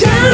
time.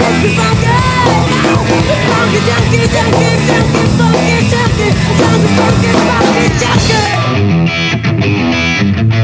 funky, funky. Funky, junkie, junkie, junkie, funky, junkie, junkie, funky, funky, junkie.